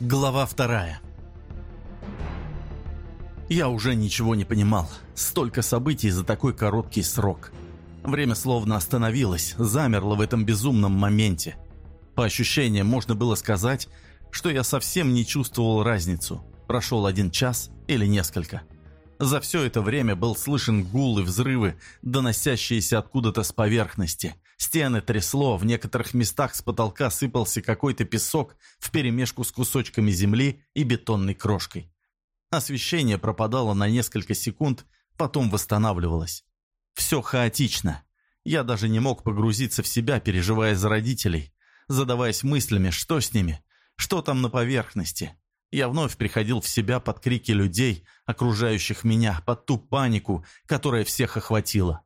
Глава вторая. Я уже ничего не понимал. Столько событий за такой короткий срок. Время словно остановилось, замерло в этом безумном моменте. По ощущениям можно было сказать, что я совсем не чувствовал разницу. Прошел один час или несколько. За все это время был слышен гул и взрывы, доносящиеся откуда-то с поверхности. Стены трясло, в некоторых местах с потолка сыпался какой-то песок вперемешку с кусочками земли и бетонной крошкой. Освещение пропадало на несколько секунд, потом восстанавливалось. Все хаотично. Я даже не мог погрузиться в себя, переживая за родителей, задаваясь мыслями, что с ними, что там на поверхности. Я вновь приходил в себя под крики людей, окружающих меня, под ту панику, которая всех охватила.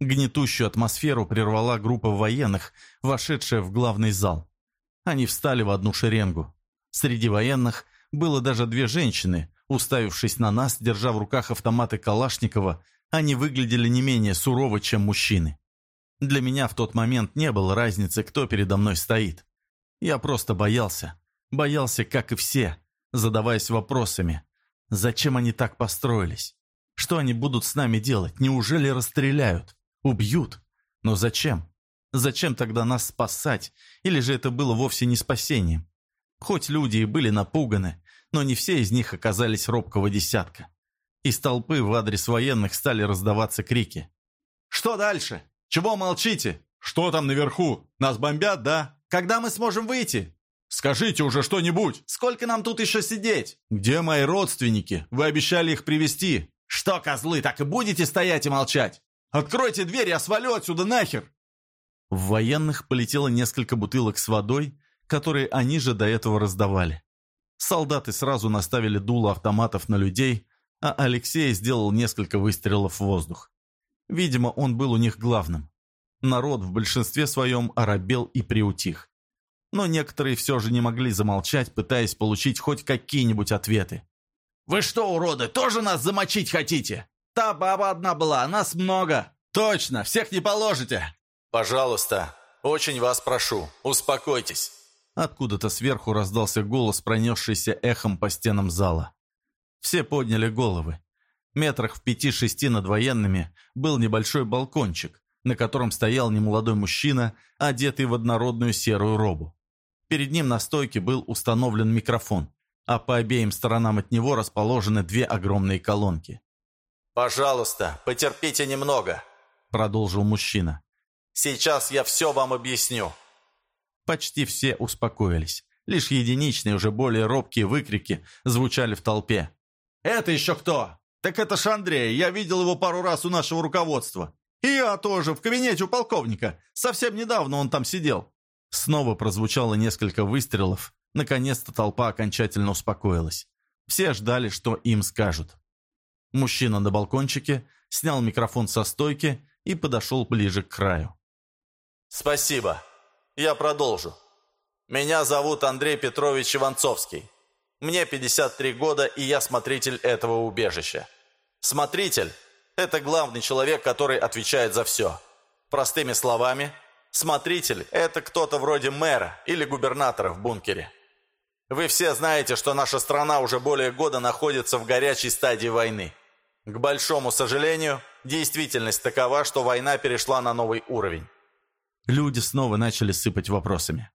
Гнетущую атмосферу прервала группа военных, вошедшая в главный зал. Они встали в одну шеренгу. Среди военных было даже две женщины, уставившись на нас, держа в руках автоматы Калашникова, они выглядели не менее сурово, чем мужчины. Для меня в тот момент не было разницы, кто передо мной стоит. Я просто боялся. Боялся, как и все, задаваясь вопросами. Зачем они так построились? Что они будут с нами делать? Неужели расстреляют? Убьют. Но зачем? Зачем тогда нас спасать? Или же это было вовсе не спасением? Хоть люди и были напуганы, но не все из них оказались робкого десятка. Из толпы в адрес военных стали раздаваться крики. «Что дальше? Чего молчите? Что там наверху? Нас бомбят, да? Когда мы сможем выйти? Скажите уже что-нибудь! Сколько нам тут еще сидеть? Где мои родственники? Вы обещали их привести. Что, козлы, так и будете стоять и молчать? Откройте дверь, я свалю отсюда нахер!» В военных полетело несколько бутылок с водой, которые они же до этого раздавали. Солдаты сразу наставили дуло автоматов на людей, а Алексей сделал несколько выстрелов в воздух. Видимо, он был у них главным. Народ в большинстве своем оробел и приутих. Но некоторые все же не могли замолчать, пытаясь получить хоть какие-нибудь ответы. «Вы что, уроды, тоже нас замочить хотите? Та баба одна была, нас много. Точно, всех не положите!» «Пожалуйста, очень вас прошу, успокойтесь!» Откуда-то сверху раздался голос, пронесшийся эхом по стенам зала. Все подняли головы. Метрах в пяти-шести над военными был небольшой балкончик, на котором стоял немолодой мужчина, одетый в однородную серую робу. Перед ним на стойке был установлен микрофон, а по обеим сторонам от него расположены две огромные колонки. «Пожалуйста, потерпите немного», — продолжил мужчина. «Сейчас я все вам объясню». Почти все успокоились. Лишь единичные, уже более робкие выкрики звучали в толпе. «Это еще кто?» «Так это ж Андрей, я видел его пару раз у нашего руководства. И я тоже, в кабинете у полковника. Совсем недавно он там сидел». Снова прозвучало несколько выстрелов. Наконец-то толпа окончательно успокоилась. Все ждали, что им скажут. Мужчина на балкончике снял микрофон со стойки и подошел ближе к краю. «Спасибо. Я продолжу. Меня зовут Андрей Петрович Иванцовский. Мне 53 года, и я смотритель этого убежища. Смотритель – это главный человек, который отвечает за все. Простыми словами, смотритель – это кто-то вроде мэра или губернатора в бункере. Вы все знаете, что наша страна уже более года находится в горячей стадии войны. К большому сожалению, действительность такова, что война перешла на новый уровень. Люди снова начали сыпать вопросами.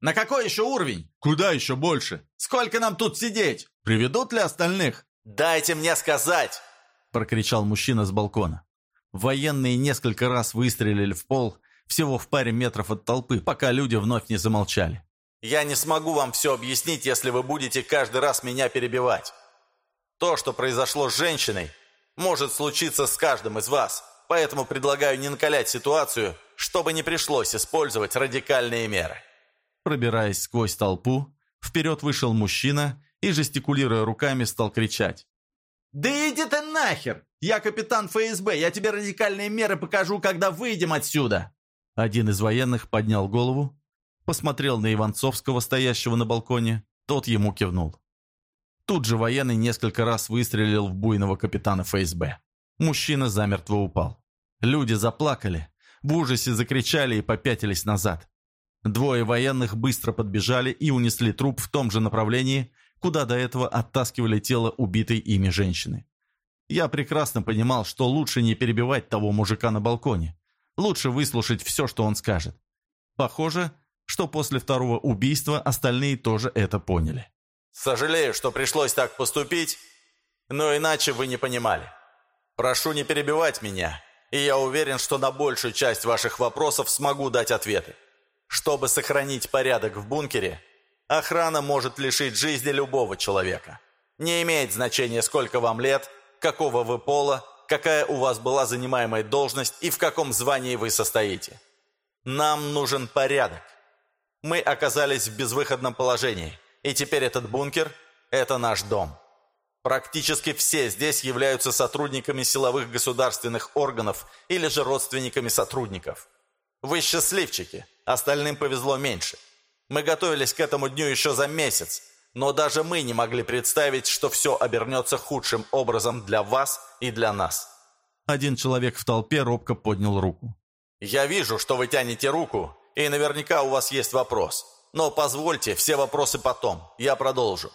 «На какой еще уровень? Куда еще больше? Сколько нам тут сидеть? Приведут ли остальных?» «Дайте мне сказать!» – прокричал мужчина с балкона. Военные несколько раз выстрелили в пол, всего в паре метров от толпы, пока люди вновь не замолчали. «Я не смогу вам все объяснить, если вы будете каждый раз меня перебивать. То, что произошло с женщиной, может случиться с каждым из вас, поэтому предлагаю не накалять ситуацию, чтобы не пришлось использовать радикальные меры». Пробираясь сквозь толпу, вперед вышел мужчина и, жестикулируя руками, стал кричать. «Да иди ты нахер! Я капитан ФСБ, я тебе радикальные меры покажу, когда выйдем отсюда!» Один из военных поднял голову, посмотрел на Иванцовского, стоящего на балконе, тот ему кивнул. Тут же военный несколько раз выстрелил в буйного капитана ФСБ. Мужчина замертво упал. Люди заплакали, в ужасе закричали и попятились назад. Двое военных быстро подбежали и унесли труп в том же направлении, куда до этого оттаскивали тело убитой ими женщины. Я прекрасно понимал, что лучше не перебивать того мужика на балконе. Лучше выслушать все, что он скажет. Похоже, что после второго убийства остальные тоже это поняли. «Сожалею, что пришлось так поступить, но иначе вы не понимали. Прошу не перебивать меня, и я уверен, что на большую часть ваших вопросов смогу дать ответы. Чтобы сохранить порядок в бункере, охрана может лишить жизни любого человека. Не имеет значения, сколько вам лет, какого вы пола, какая у вас была занимаемая должность и в каком звании вы состоите. Нам нужен порядок. Мы оказались в безвыходном положении, и теперь этот бункер – это наш дом. Практически все здесь являются сотрудниками силовых государственных органов или же родственниками сотрудников. Вы счастливчики – Остальным повезло меньше. Мы готовились к этому дню еще за месяц, но даже мы не могли представить, что все обернется худшим образом для вас и для нас. Один человек в толпе робко поднял руку. «Я вижу, что вы тянете руку, и наверняка у вас есть вопрос. Но позвольте, все вопросы потом, я продолжу.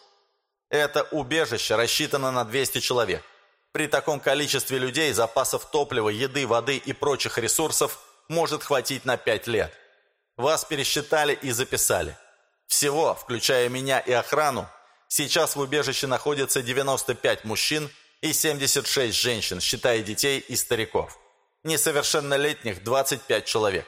Это убежище рассчитано на 200 человек. При таком количестве людей запасов топлива, еды, воды и прочих ресурсов может хватить на 5 лет. Вас пересчитали и записали. Всего, включая меня и охрану, сейчас в убежище находится 95 мужчин и 76 женщин, считая детей и стариков. Несовершеннолетних 25 человек.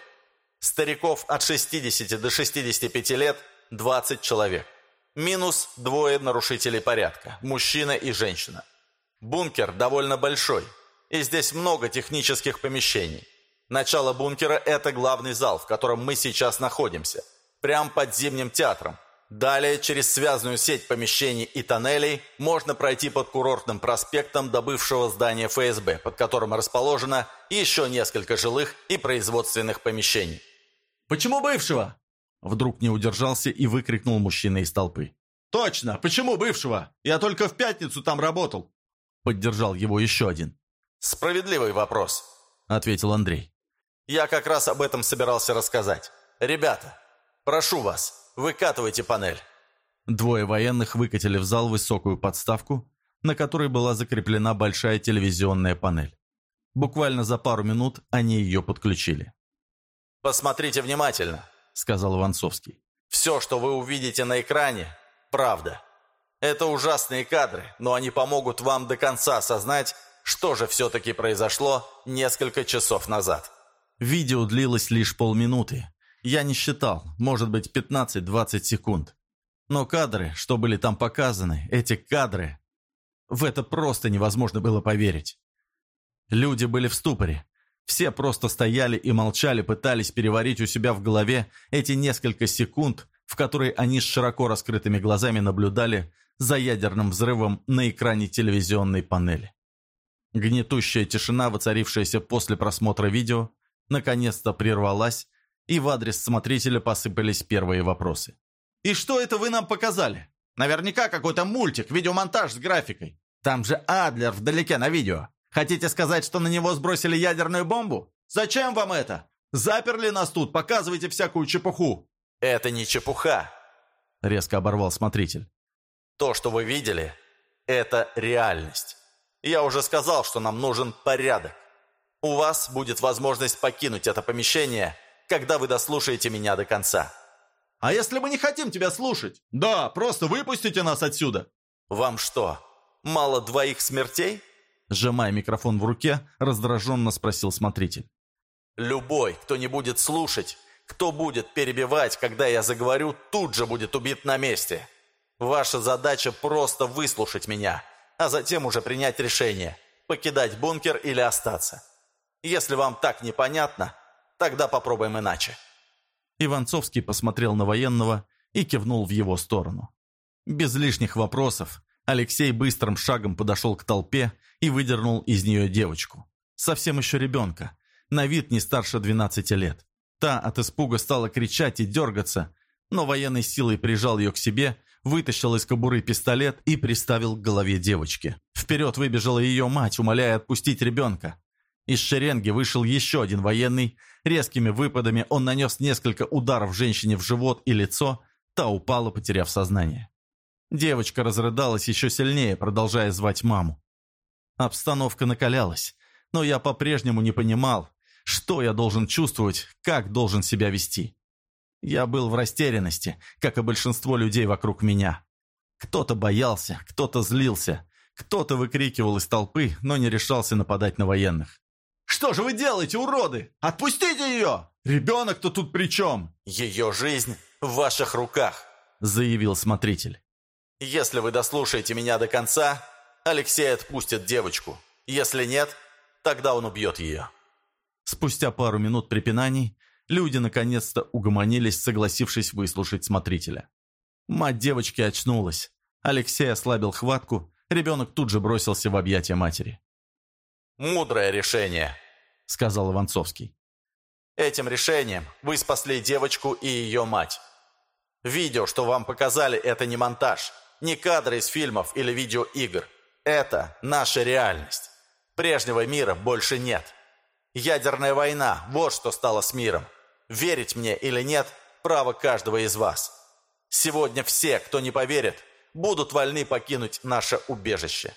Стариков от 60 до 65 лет 20 человек. Минус двое нарушителей порядка, мужчина и женщина. Бункер довольно большой, и здесь много технических помещений. Начало бункера – это главный зал, в котором мы сейчас находимся. Прямо под Зимним театром. Далее, через связанную сеть помещений и тоннелей, можно пройти под курортным проспектом до бывшего здания ФСБ, под которым расположено еще несколько жилых и производственных помещений. «Почему бывшего?» Вдруг не удержался и выкрикнул мужчина из толпы. «Точно! Почему бывшего? Я только в пятницу там работал!» Поддержал его еще один. «Справедливый вопрос», — ответил Андрей. Я как раз об этом собирался рассказать. Ребята, прошу вас, выкатывайте панель». Двое военных выкатили в зал высокую подставку, на которой была закреплена большая телевизионная панель. Буквально за пару минут они ее подключили. «Посмотрите внимательно», — сказал Иванцовский. «Все, что вы увидите на экране, правда. Это ужасные кадры, но они помогут вам до конца осознать, что же все-таки произошло несколько часов назад». Видео длилось лишь полминуты. Я не считал, может быть 15-20 секунд. Но кадры, что были там показаны, эти кадры... В это просто невозможно было поверить. Люди были в ступоре. Все просто стояли и молчали, пытались переварить у себя в голове эти несколько секунд, в которые они с широко раскрытыми глазами наблюдали за ядерным взрывом на экране телевизионной панели. Гнетущая тишина, воцарившаяся после просмотра видео, наконец-то прервалась, и в адрес смотрителя посыпались первые вопросы. «И что это вы нам показали? Наверняка какой-то мультик, видеомонтаж с графикой. Там же Адлер вдалеке на видео. Хотите сказать, что на него сбросили ядерную бомбу? Зачем вам это? Заперли нас тут, показывайте всякую чепуху». «Это не чепуха», — резко оборвал смотритель. «То, что вы видели, это реальность. Я уже сказал, что нам нужен порядок. У вас будет возможность покинуть это помещение, когда вы дослушаете меня до конца. А если мы не хотим тебя слушать? Да, просто выпустите нас отсюда. Вам что, мало двоих смертей? Сжимая микрофон в руке, раздраженно спросил смотритель. Любой, кто не будет слушать, кто будет перебивать, когда я заговорю, тут же будет убит на месте. Ваша задача просто выслушать меня, а затем уже принять решение, покидать бункер или остаться. Если вам так непонятно, тогда попробуем иначе». Иванцовский посмотрел на военного и кивнул в его сторону. Без лишних вопросов Алексей быстрым шагом подошел к толпе и выдернул из нее девочку. Совсем еще ребенка, на вид не старше 12 лет. Та от испуга стала кричать и дергаться, но военной силой прижал ее к себе, вытащил из кобуры пистолет и приставил к голове девочки. Вперед выбежала ее мать, умоляя отпустить ребенка. Из шеренги вышел еще один военный. Резкими выпадами он нанес несколько ударов женщине в живот и лицо. Та упала, потеряв сознание. Девочка разрыдалась еще сильнее, продолжая звать маму. Обстановка накалялась, но я по-прежнему не понимал, что я должен чувствовать, как должен себя вести. Я был в растерянности, как и большинство людей вокруг меня. Кто-то боялся, кто-то злился, кто-то выкрикивал из толпы, но не решался нападать на военных. «Что же вы делаете, уроды? Отпустите ее! Ребенок-то тут при чем?» «Ее жизнь в ваших руках», — заявил смотритель. «Если вы дослушаете меня до конца, Алексей отпустит девочку. Если нет, тогда он убьет ее». Спустя пару минут препинаний люди наконец-то угомонились, согласившись выслушать смотрителя. Мать девочки очнулась. Алексей ослабил хватку, ребенок тут же бросился в объятия матери. «Мудрое решение», — сказал Иванцовский. «Этим решением вы спасли девочку и ее мать. Видео, что вам показали, это не монтаж, не кадры из фильмов или видеоигр. Это наша реальность. Прежнего мира больше нет. Ядерная война – вот что стало с миром. Верить мне или нет – право каждого из вас. Сегодня все, кто не поверит, будут вольны покинуть наше убежище».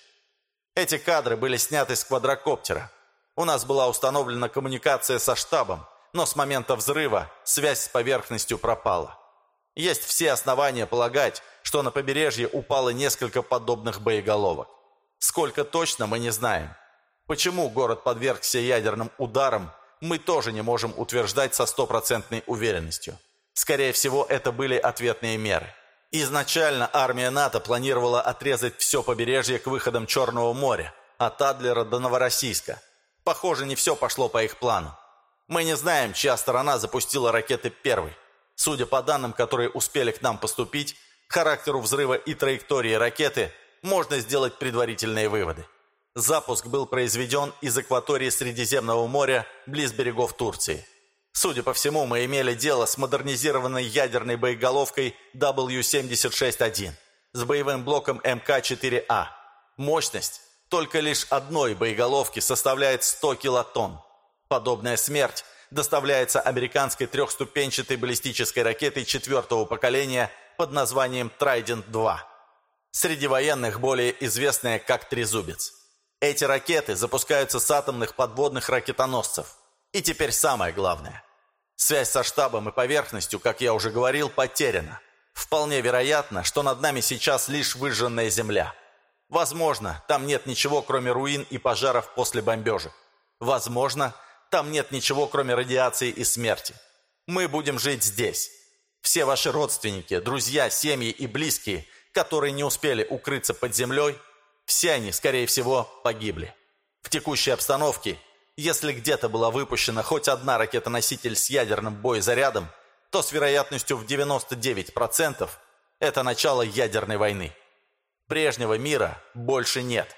Эти кадры были сняты с квадрокоптера. У нас была установлена коммуникация со штабом, но с момента взрыва связь с поверхностью пропала. Есть все основания полагать, что на побережье упало несколько подобных боеголовок. Сколько точно, мы не знаем. Почему город подвергся ядерным ударам, мы тоже не можем утверждать со стопроцентной уверенностью. Скорее всего, это были ответные меры. Изначально армия НАТО планировала отрезать все побережье к выходам Черного моря, от Адлера до Новороссийска. Похоже, не все пошло по их плану. Мы не знаем, чья сторона запустила ракеты первой. Судя по данным, которые успели к нам поступить, характеру взрыва и траектории ракеты можно сделать предварительные выводы. Запуск был произведен из акватории Средиземного моря близ берегов Турции. Судя по всему, мы имели дело с модернизированной ядерной боеголовкой W-76-1 с боевым блоком МК-4А. Мощность только лишь одной боеголовки составляет 100 килотонн. Подобная смерть доставляется американской трехступенчатой баллистической ракетой четвертого поколения под названием «Трайдент-2». Среди военных более известная как «Трезубец». Эти ракеты запускаются с атомных подводных ракетоносцев – и теперь самое главное. Связь со штабом и поверхностью, как я уже говорил, потеряна. Вполне вероятно, что над нами сейчас лишь выжженная земля. Возможно, там нет ничего, кроме руин и пожаров после бомбежек. Возможно, там нет ничего, кроме радиации и смерти. Мы будем жить здесь. Все ваши родственники, друзья, семьи и близкие, которые не успели укрыться под землей, все они, скорее всего, погибли. В текущей обстановке если где-то была выпущена хоть одна ракета-носитель с ядерным боезарядом, то с вероятностью в 99% это начало ядерной войны. Прежнего мира больше нет.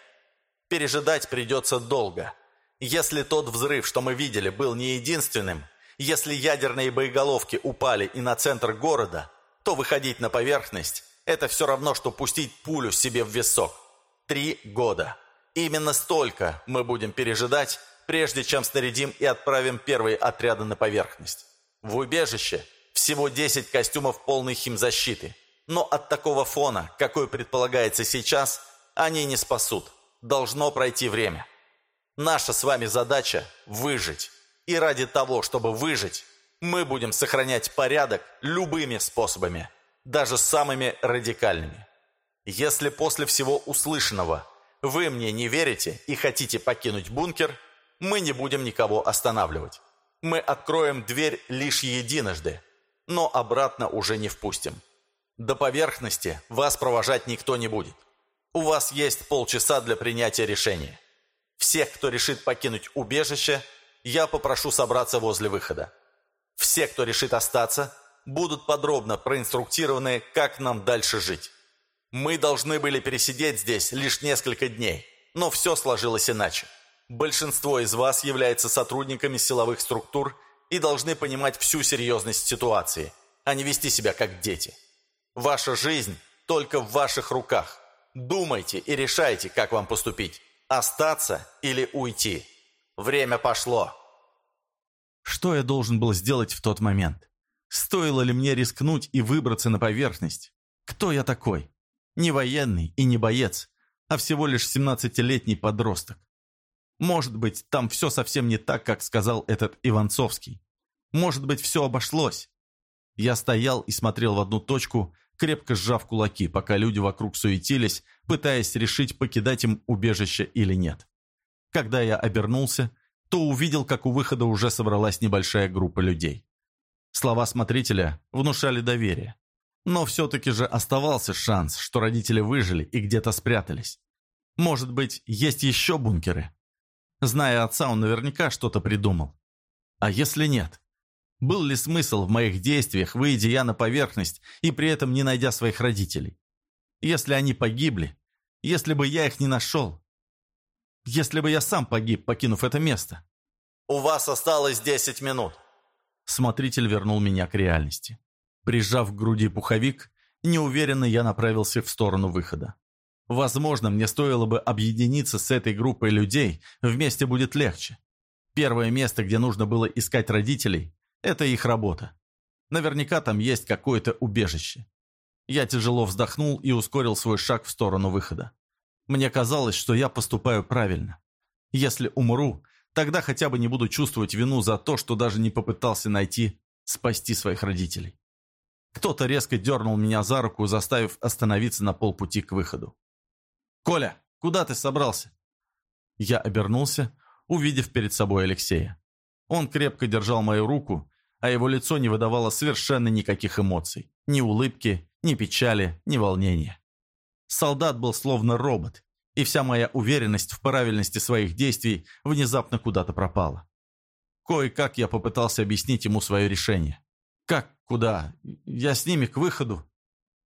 Пережидать придется долго. Если тот взрыв, что мы видели, был не единственным, если ядерные боеголовки упали и на центр города, то выходить на поверхность – это все равно, что пустить пулю себе в висок. Три года. Именно столько мы будем пережидать, прежде чем снарядим и отправим первые отряды на поверхность. В убежище всего 10 костюмов полной химзащиты, но от такого фона, какой предполагается сейчас, они не спасут. Должно пройти время. Наша с вами задача – выжить. И ради того, чтобы выжить, мы будем сохранять порядок любыми способами, даже самыми радикальными. Если после всего услышанного вы мне не верите и хотите покинуть бункер – мы не будем никого останавливать. Мы откроем дверь лишь единожды, но обратно уже не впустим. До поверхности вас провожать никто не будет. У вас есть полчаса для принятия решения. Всех, кто решит покинуть убежище, я попрошу собраться возле выхода. Все, кто решит остаться, будут подробно проинструктированы, как нам дальше жить. Мы должны были пересидеть здесь лишь несколько дней, но все сложилось иначе. Большинство из вас является сотрудниками силовых структур и должны понимать всю серьезность ситуации, а не вести себя как дети. Ваша жизнь только в ваших руках. Думайте и решайте, как вам поступить – остаться или уйти. Время пошло. Что я должен был сделать в тот момент? Стоило ли мне рискнуть и выбраться на поверхность? Кто я такой? Не военный и не боец, а всего лишь 17-летний подросток. Может быть, там все совсем не так, как сказал этот Иванцовский. Может быть, все обошлось. Я стоял и смотрел в одну точку, крепко сжав кулаки, пока люди вокруг суетились, пытаясь решить, покидать им убежище или нет. Когда я обернулся, то увидел, как у выхода уже собралась небольшая группа людей. Слова смотрителя внушали доверие. Но все-таки же оставался шанс, что родители выжили и где-то спрятались. Может быть, есть еще бункеры? Зная отца, он наверняка что-то придумал. А если нет? Был ли смысл в моих действиях, выйдя я на поверхность и при этом не найдя своих родителей? Если они погибли, если бы я их не нашел, если бы я сам погиб, покинув это место. «У вас осталось 10 минут». Смотритель вернул меня к реальности. Прижав к груди пуховик, неуверенно я направился в сторону выхода. Возможно, мне стоило бы объединиться с этой группой людей, вместе будет легче. Первое место, где нужно было искать родителей, это их работа. Наверняка там есть какое-то убежище. Я тяжело вздохнул и ускорил свой шаг в сторону выхода. Мне казалось, что я поступаю правильно. Если умру, тогда хотя бы не буду чувствовать вину за то, что даже не попытался найти, спасти своих родителей. Кто-то резко дернул меня за руку, заставив остановиться на полпути к выходу. «Коля, куда ты собрался?» Я обернулся, увидев перед собой Алексея. Он крепко держал мою руку, а его лицо не выдавало совершенно никаких эмоций. Ни улыбки, ни печали, ни волнения. Солдат был словно робот, и вся моя уверенность в правильности своих действий внезапно куда-то пропала. Кое-как я попытался объяснить ему свое решение. «Как? Куда? Я с ними к выходу?»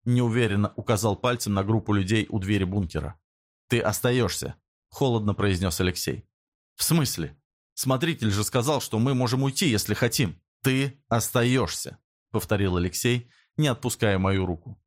Неуверенно указал пальцем на группу людей у двери бункера. «Ты остаешься», — холодно произнес Алексей. «В смысле? Смотритель же сказал, что мы можем уйти, если хотим». «Ты остаешься», — повторил Алексей, не отпуская мою руку.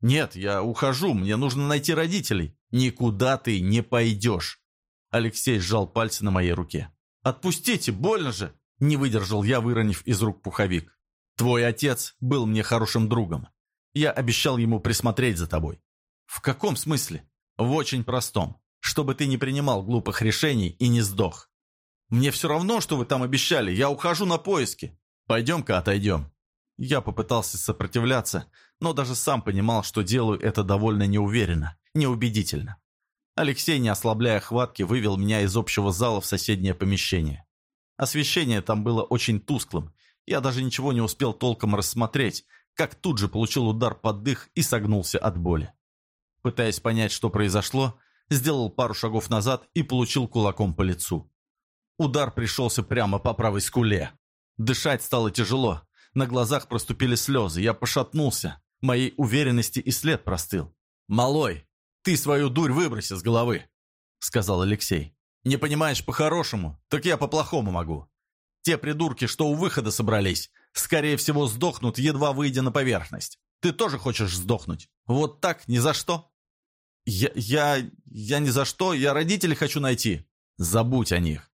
«Нет, я ухожу, мне нужно найти родителей». «Никуда ты не пойдешь». Алексей сжал пальцы на моей руке. «Отпустите, больно же!» Не выдержал я, выронив из рук пуховик. «Твой отец был мне хорошим другом. Я обещал ему присмотреть за тобой». «В каком смысле?» В очень простом. Чтобы ты не принимал глупых решений и не сдох. Мне все равно, что вы там обещали. Я ухожу на поиски. Пойдем-ка отойдем. Я попытался сопротивляться, но даже сам понимал, что делаю это довольно неуверенно, неубедительно. Алексей, не ослабляя хватки, вывел меня из общего зала в соседнее помещение. Освещение там было очень тусклым. Я даже ничего не успел толком рассмотреть, как тут же получил удар под дых и согнулся от боли. Пытаясь понять, что произошло, сделал пару шагов назад и получил кулаком по лицу. Удар пришелся прямо по правой скуле. Дышать стало тяжело. На глазах проступили слезы. Я пошатнулся. Моей уверенности и след простыл. «Малой, ты свою дурь выброси с головы», — сказал Алексей. «Не понимаешь по-хорошему, так я по-плохому могу. Те придурки, что у выхода собрались, скорее всего сдохнут, едва выйдя на поверхность. Ты тоже хочешь сдохнуть? Вот так, ни за что?» «Я... я... я ни за что, я родителей хочу найти». «Забудь о них.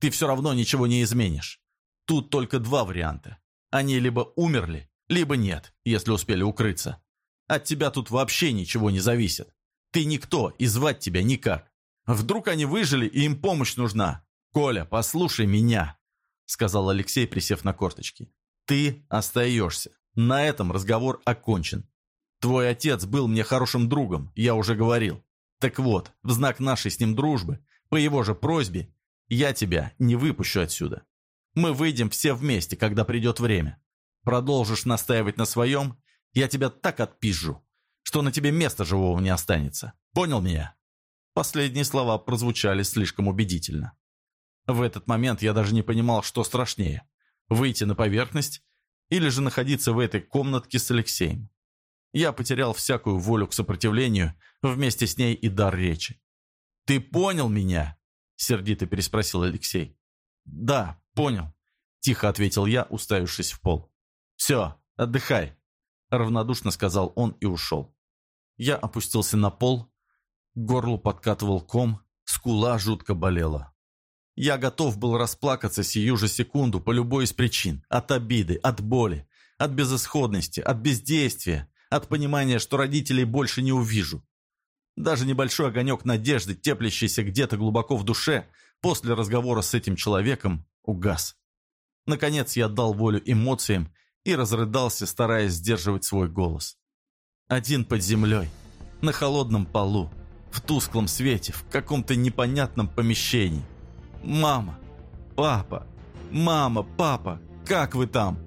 Ты все равно ничего не изменишь. Тут только два варианта. Они либо умерли, либо нет, если успели укрыться. От тебя тут вообще ничего не зависит. Ты никто, и звать тебя никак. Вдруг они выжили, и им помощь нужна. Коля, послушай меня», — сказал Алексей, присев на корточки. «Ты остаешься. На этом разговор окончен. Твой отец был мне хорошим другом, я уже говорил. Так вот, в знак нашей с ним дружбы, по его же просьбе, я тебя не выпущу отсюда. Мы выйдем все вместе, когда придет время. Продолжишь настаивать на своем, я тебя так отпизжу, что на тебе места живого не останется. Понял меня?» Последние слова прозвучали слишком убедительно. В этот момент я даже не понимал, что страшнее – выйти на поверхность или же находиться в этой комнатке с Алексеем. Я потерял всякую волю к сопротивлению, вместе с ней и дар речи. «Ты понял меня?» – сердито переспросил Алексей. «Да, понял», – тихо ответил я, уставившись в пол. «Все, отдыхай», – равнодушно сказал он и ушел. Я опустился на пол, горло подкатывал ком, скула жутко болела. Я готов был расплакаться сию же секунду по любой из причин. От обиды, от боли, от безысходности, от бездействия, от понимания, что родителей больше не увижу. Даже небольшой огонек надежды, теплящийся где-то глубоко в душе, после разговора с этим человеком, угас. Наконец я отдал волю эмоциям и разрыдался, стараясь сдерживать свой голос. Один под землей, на холодном полу, в тусклом свете, в каком-то непонятном помещении. «Мама! Папа! Мама! Папа! Как вы там?»